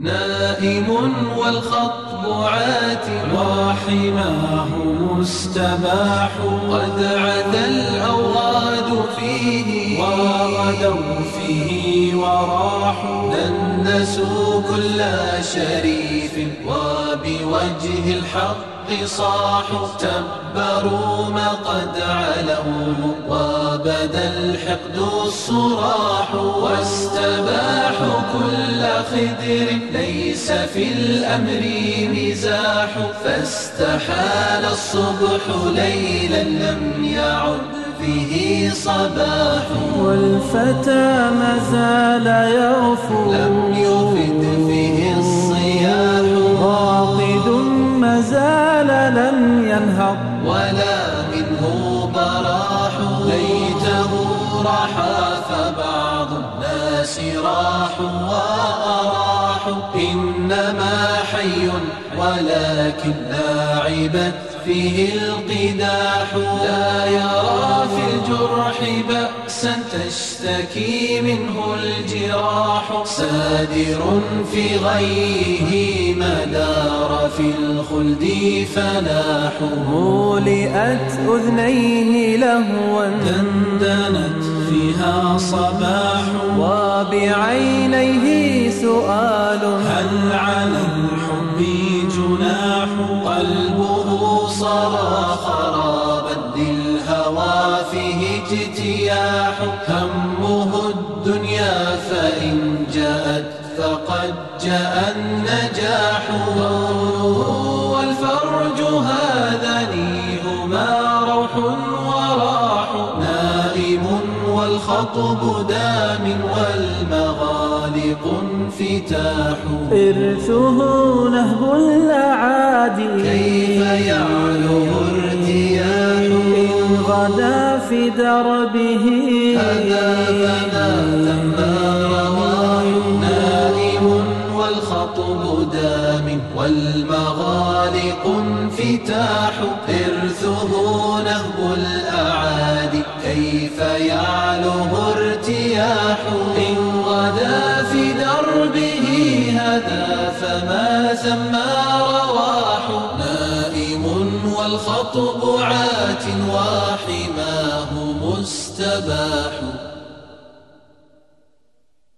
نائم والخطب عات وحماه مستباح قد عدا الأوغاد فيه وغدوا فيه وراحوا دنسوا كل شريف وبوجه الحق صاحوا تبروا ما قد علوه وبدا الحقد الصراح واستباحوا كل خدر ليس في الأمر مزاح فاستحال الصبح ليلا لم يعد فيه صباح والفتى ما زال يغفو لم ولا منه براح. ليته راح فبعض الناس راحوا وأراحوا إنما حي ولكن لاعبت فيه القداح. لا يرى في الجرح بأسا تشتكي منه الجراح. سادر في غيه ما دار في الخلد فلاح مولئت أذنيه لهوا دندنت فيها صباح وبعينيه سؤال هل على الحب جناح؟ قلبه صار خرابا للهوى فيه اجتياح. همه الدنيا فإن جاءت فقد جاء النجاح. وراح. نائم والخطب دام والمغالق انفتاح. إرثه نهب الأعادي كيف يعلو ارتياح؟ إن غدا في دربه. هذا فما ثم والمغالق انفتاح إرثه نهب الأعادي كيف يعلو ارتياح إن غدا في دربه هذا فما سمى رواح. نائم والخطب عات وحماه مستباح.